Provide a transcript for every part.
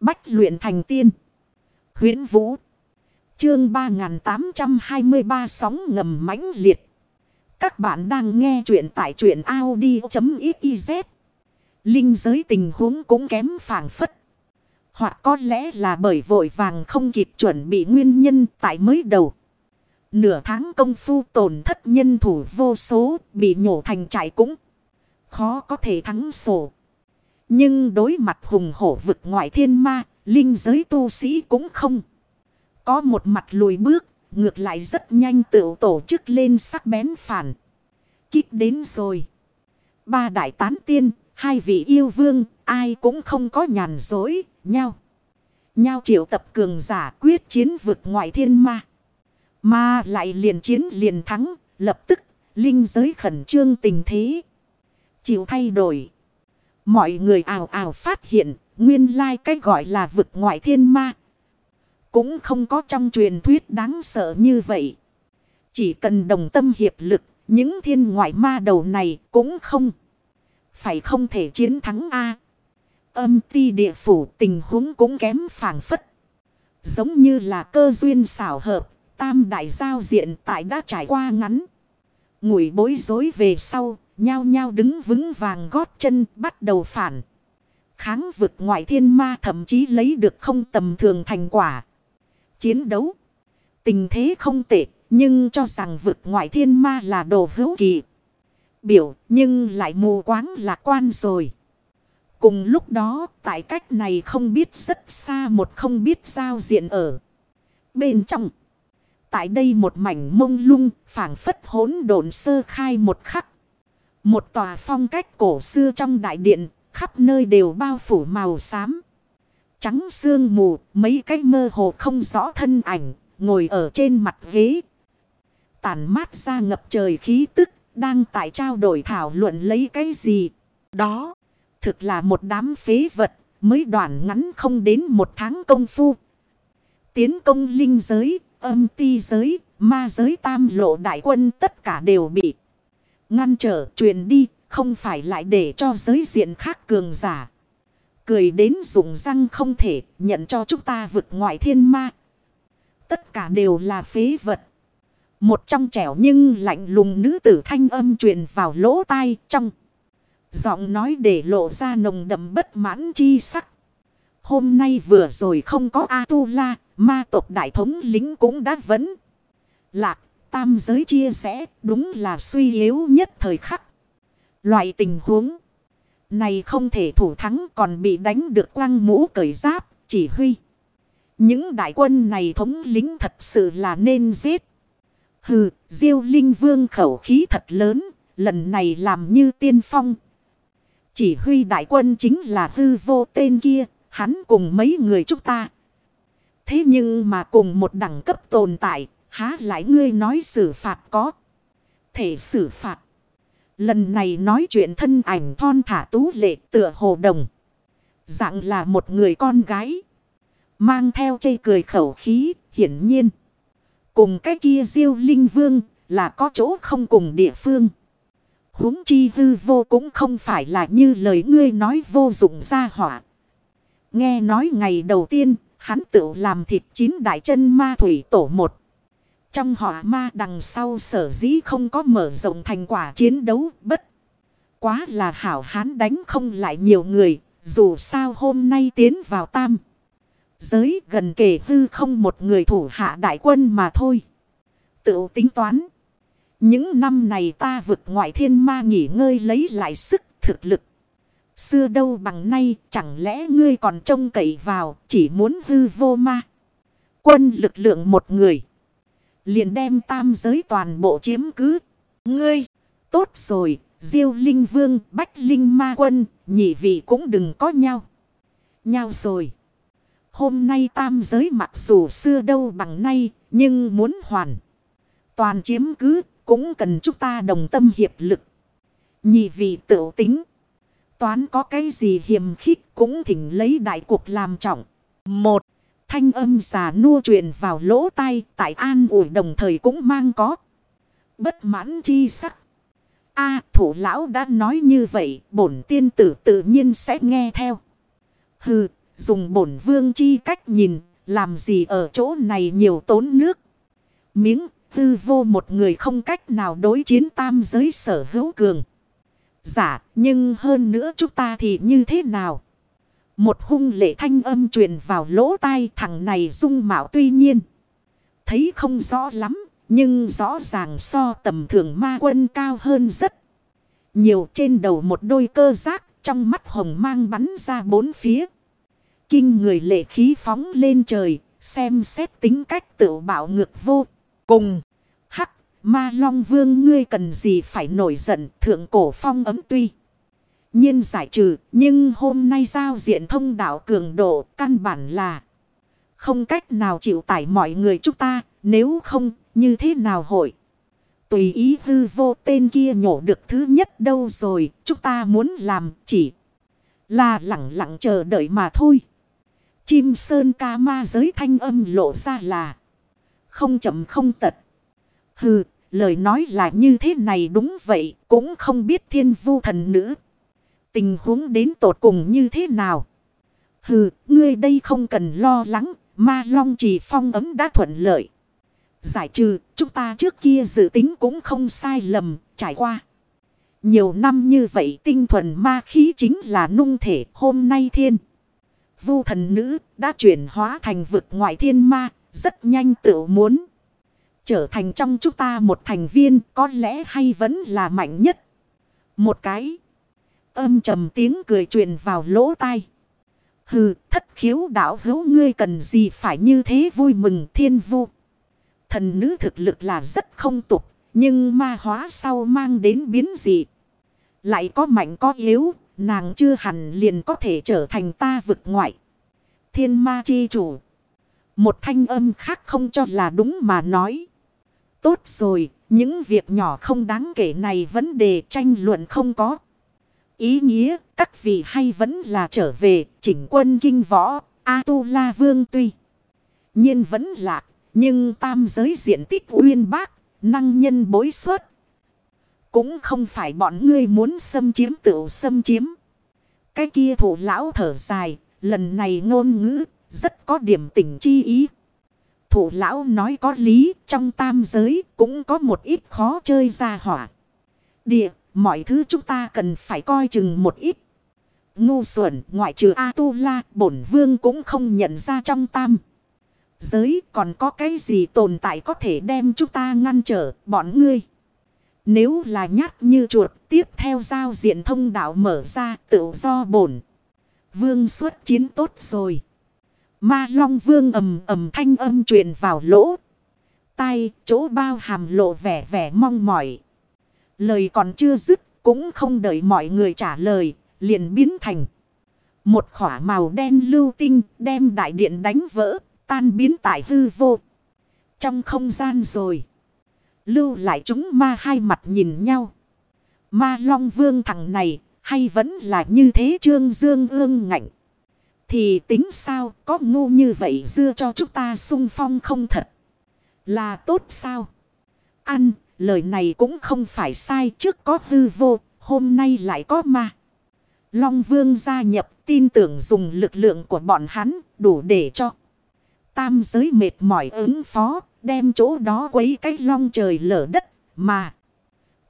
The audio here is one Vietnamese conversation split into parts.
Bách luyện thành tiên. huyễn Vũ. Chương 3823 sóng ngầm mãnh liệt. Các bạn đang nghe truyện tại truyện Audi.xyz. Linh giới tình huống cũng kém phản phất. Hoặc có lẽ là bởi vội vàng không kịp chuẩn bị nguyên nhân tại mới đầu. Nửa tháng công phu tổn thất nhân thủ vô số, bị nhổ thành trại cũng khó có thể thắng sổ. Nhưng đối mặt hùng hổ vực ngoại thiên ma, linh giới tu sĩ cũng không. Có một mặt lùi bước, ngược lại rất nhanh tự tổ chức lên sắc bén phản. Kích đến rồi. Ba đại tán tiên, hai vị yêu vương, ai cũng không có nhàn dối, nhau. Nhau triệu tập cường giả quyết chiến vực ngoại thiên ma. Mà lại liền chiến liền thắng, lập tức, linh giới khẩn trương tình thế. Chịu thay đổi. Mọi người ào ào phát hiện, nguyên lai like cái gọi là vực ngoại thiên ma. Cũng không có trong truyền thuyết đáng sợ như vậy. Chỉ cần đồng tâm hiệp lực, những thiên ngoại ma đầu này cũng không. Phải không thể chiến thắng A. Âm ti địa phủ tình huống cũng kém phản phất. Giống như là cơ duyên xảo hợp, tam đại giao diện tại đã trải qua ngắn. Ngủi bối rối về sau, nhao nhao đứng vững vàng gót chân bắt đầu phản. Kháng vực ngoại thiên ma thậm chí lấy được không tầm thường thành quả. Chiến đấu. Tình thế không tệ, nhưng cho rằng vực ngoại thiên ma là đồ hữu kỳ. Biểu, nhưng lại mù quáng lạc quan rồi. Cùng lúc đó, tại cách này không biết rất xa một không biết giao diện ở. Bên trong. Tại đây một mảnh mông lung, phảng phất hỗn độn sơ khai một khắc. Một tòa phong cách cổ xưa trong đại điện, khắp nơi đều bao phủ màu xám. Trắng sương mù, mấy cái mơ hồ không rõ thân ảnh, ngồi ở trên mặt ghế. Tản mát ra ngập trời khí tức, đang tại trao đổi thảo luận lấy cái gì. Đó, thực là một đám phế vật, mới đoạn ngắn không đến một tháng công phu. Tiến công linh giới, âm ti giới, ma giới tam lộ đại quân tất cả đều bị ngăn trở truyền đi, không phải lại để cho giới diện khác cường giả. Cười đến dùng răng không thể nhận cho chúng ta vực ngoại thiên ma. Tất cả đều là phế vật. Một trong trẻo nhưng lạnh lùng nữ tử thanh âm truyền vào lỗ tai trong. Giọng nói để lộ ra nồng đậm bất mãn chi sắc. Hôm nay vừa rồi không có A-tu-la, ma tộc đại thống lính cũng đã vấn. Lạc, tam giới chia sẻ đúng là suy yếu nhất thời khắc. Loại tình huống này không thể thủ thắng còn bị đánh được quăng mũ cởi giáp, chỉ huy. Những đại quân này thống lính thật sự là nên giết. Hừ, diêu linh vương khẩu khí thật lớn, lần này làm như tiên phong. Chỉ huy đại quân chính là hư vô tên kia, hắn cùng mấy người chúng ta. Thế nhưng mà cùng một đẳng cấp tồn tại, há lại ngươi nói xử phạt có. Thể xử phạt. Lần này nói chuyện thân ảnh thon thả tú lệ tựa hồ đồng. Dạng là một người con gái. Mang theo chây cười khẩu khí, hiển nhiên. Cùng cái kia diêu linh vương là có chỗ không cùng địa phương. huống chi hư vô cũng không phải là như lời ngươi nói vô dụng ra hỏa. Nghe nói ngày đầu tiên, hắn tự làm thịt chín đại chân ma thủy tổ một. Trong họa ma đằng sau sở dĩ không có mở rộng thành quả chiến đấu bất. Quá là hảo hán đánh không lại nhiều người, dù sao hôm nay tiến vào tam. Giới gần kể hư không một người thủ hạ đại quân mà thôi. Tự tính toán. Những năm này ta vượt ngoại thiên ma nghỉ ngơi lấy lại sức thực lực. Xưa đâu bằng nay chẳng lẽ ngươi còn trông cậy vào chỉ muốn hư vô ma. Quân lực lượng một người. Liền đem tam giới toàn bộ chiếm cứ. Ngươi, tốt rồi, diêu linh vương, bách linh ma quân, nhị vị cũng đừng có nhau. Nhau rồi. Hôm nay tam giới mặc dù xưa đâu bằng nay, nhưng muốn hoàn. Toàn chiếm cứ, cũng cần chúng ta đồng tâm hiệp lực. Nhị vị tự tính. Toán có cái gì hiểm khích cũng thỉnh lấy đại cuộc làm trọng. Một. Thanh âm già nua truyền vào lỗ tai tại an ủi đồng thời cũng mang có. Bất mãn chi sắc. a thủ lão đã nói như vậy bổn tiên tử tự nhiên sẽ nghe theo. Hừ, dùng bổn vương chi cách nhìn, làm gì ở chỗ này nhiều tốn nước. Miếng, tư vô một người không cách nào đối chiến tam giới sở hữu cường. Giả, nhưng hơn nữa chúng ta thì như thế nào? Một hung lệ thanh âm truyền vào lỗ tai thằng này dung mạo tuy nhiên. Thấy không rõ lắm, nhưng rõ ràng so tầm thường ma quân cao hơn rất nhiều trên đầu một đôi cơ giác, trong mắt hồng mang bắn ra bốn phía. Kinh người lệ khí phóng lên trời, xem xét tính cách tự bảo ngược vô cùng. Hắc, ma long vương ngươi cần gì phải nổi giận thượng cổ phong ấm tuy nhiên giải trừ, nhưng hôm nay giao diện thông đạo cường độ căn bản là không cách nào chịu tải mọi người chúng ta, nếu không, như thế nào hội. Tùy ý hư vô tên kia nhổ được thứ nhất đâu rồi, chúng ta muốn làm chỉ là lặng lặng chờ đợi mà thôi. Chim sơn ca ma giới thanh âm lộ ra là không chậm không tật. Hừ, lời nói là như thế này đúng vậy, cũng không biết thiên vu thần nữ. Tình huống đến tột cùng như thế nào? Hừ, ngươi đây không cần lo lắng, ma long chỉ phong ấm đã thuận lợi. Giải trừ, chúng ta trước kia dự tính cũng không sai lầm, trải qua. Nhiều năm như vậy tinh thuần ma khí chính là nung thể hôm nay thiên. Vu thần nữ đã chuyển hóa thành vực ngoại thiên ma, rất nhanh tự muốn. Trở thành trong chúng ta một thành viên có lẽ hay vẫn là mạnh nhất. Một cái. Âm trầm tiếng cười truyền vào lỗ tai. Hừ, thất khiếu đạo hữu ngươi cần gì phải như thế vui mừng thiên vu. Thần nữ thực lực là rất không tục, nhưng ma hóa sau mang đến biến dị. Lại có mạnh có yếu, nàng chưa hẳn liền có thể trở thành ta vực ngoại. Thiên ma chi chủ. Một thanh âm khác không cho là đúng mà nói. Tốt rồi, những việc nhỏ không đáng kể này vấn đề tranh luận không có. Ý nghĩa, các vị hay vẫn là trở về, chỉnh quân kinh võ, A-tu-la vương tuy. nhiên vẫn lạc, nhưng tam giới diện tích uyên bác, năng nhân bối xuất. Cũng không phải bọn ngươi muốn xâm chiếm tự xâm chiếm. Cái kia thủ lão thở dài, lần này ngôn ngữ, rất có điểm tình chi ý. Thủ lão nói có lý, trong tam giới cũng có một ít khó chơi ra hỏa. Địa, mọi thứ chúng ta cần phải coi chừng một ít. Ngu xuẩn, ngoại trừ A-tu-la, bổn vương cũng không nhận ra trong tam. Giới còn có cái gì tồn tại có thể đem chúng ta ngăn trở bọn ngươi. Nếu là nhát như chuột tiếp theo giao diện thông đạo mở ra tự do bổn. Vương xuất chiến tốt rồi. Ma Long Vương ầm ầm thanh âm truyền vào lỗ. Tay chỗ bao hàm lộ vẻ vẻ mong mỏi. Lời còn chưa dứt cũng không đợi mọi người trả lời. Liền biến thành. Một khỏa màu đen lưu tinh đem đại điện đánh vỡ. Tan biến tại hư vô. Trong không gian rồi. Lưu lại chúng ma hai mặt nhìn nhau. Ma Long Vương thằng này hay vẫn là như thế trương dương ương ngạnh. Thì tính sao có ngu như vậy dưa cho chúng ta sung phong không thật. Là tốt sao? Ăn, lời này cũng không phải sai trước có hư vô, hôm nay lại có ma. Long Vương gia nhập tin tưởng dùng lực lượng của bọn hắn đủ để cho. Tam giới mệt mỏi ứng phó, đem chỗ đó quấy cái long trời lở đất mà.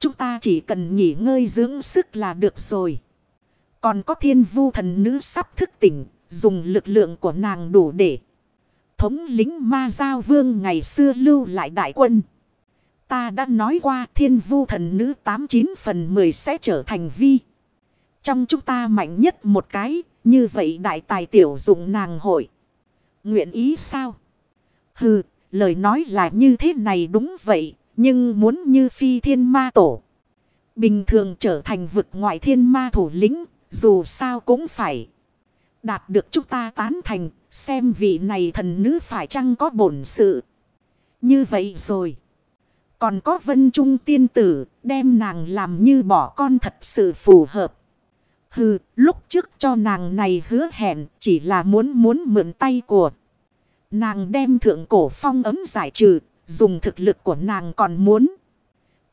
Chúng ta chỉ cần nghỉ ngơi dưỡng sức là được rồi. Còn có thiên vu thần nữ sắp thức tỉnh, dùng lực lượng của nàng đủ để. Thống lính ma giao vương ngày xưa lưu lại đại quân. Ta đã nói qua thiên vu thần nữ 89 phần 10 sẽ trở thành vi. Trong chúng ta mạnh nhất một cái, như vậy đại tài tiểu dụng nàng hội. Nguyện ý sao? Hừ, lời nói là như thế này đúng vậy, nhưng muốn như phi thiên ma tổ. Bình thường trở thành vực ngoại thiên ma thủ lĩnh, dù sao cũng phải. Đạt được chúng ta tán thành, xem vị này thần nữ phải chăng có bổn sự. Như vậy rồi. Còn có vân trung tiên tử, đem nàng làm như bỏ con thật sự phù hợp. Hừ, lúc trước cho nàng này hứa hẹn chỉ là muốn muốn mượn tay của. Nàng đem thượng cổ phong ấm giải trừ, dùng thực lực của nàng còn muốn.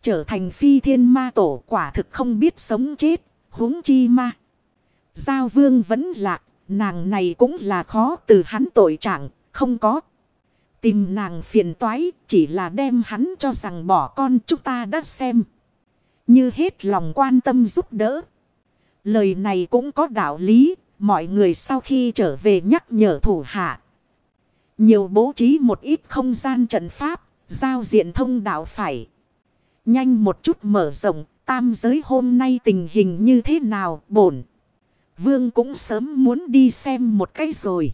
Trở thành phi thiên ma tổ quả thực không biết sống chết, huống chi ma. Giao vương vẫn lạc, nàng này cũng là khó từ hắn tội trạng, không có. Tìm nàng phiền toái, chỉ là đem hắn cho rằng bỏ con chúng ta đã xem. Như hết lòng quan tâm giúp đỡ. Lời này cũng có đạo lý, mọi người sau khi trở về nhắc nhở thủ hạ. Nhiều bố trí một ít không gian trận pháp, giao diện thông đạo phải. Nhanh một chút mở rộng, tam giới hôm nay tình hình như thế nào, bổn. Vương cũng sớm muốn đi xem một cái rồi.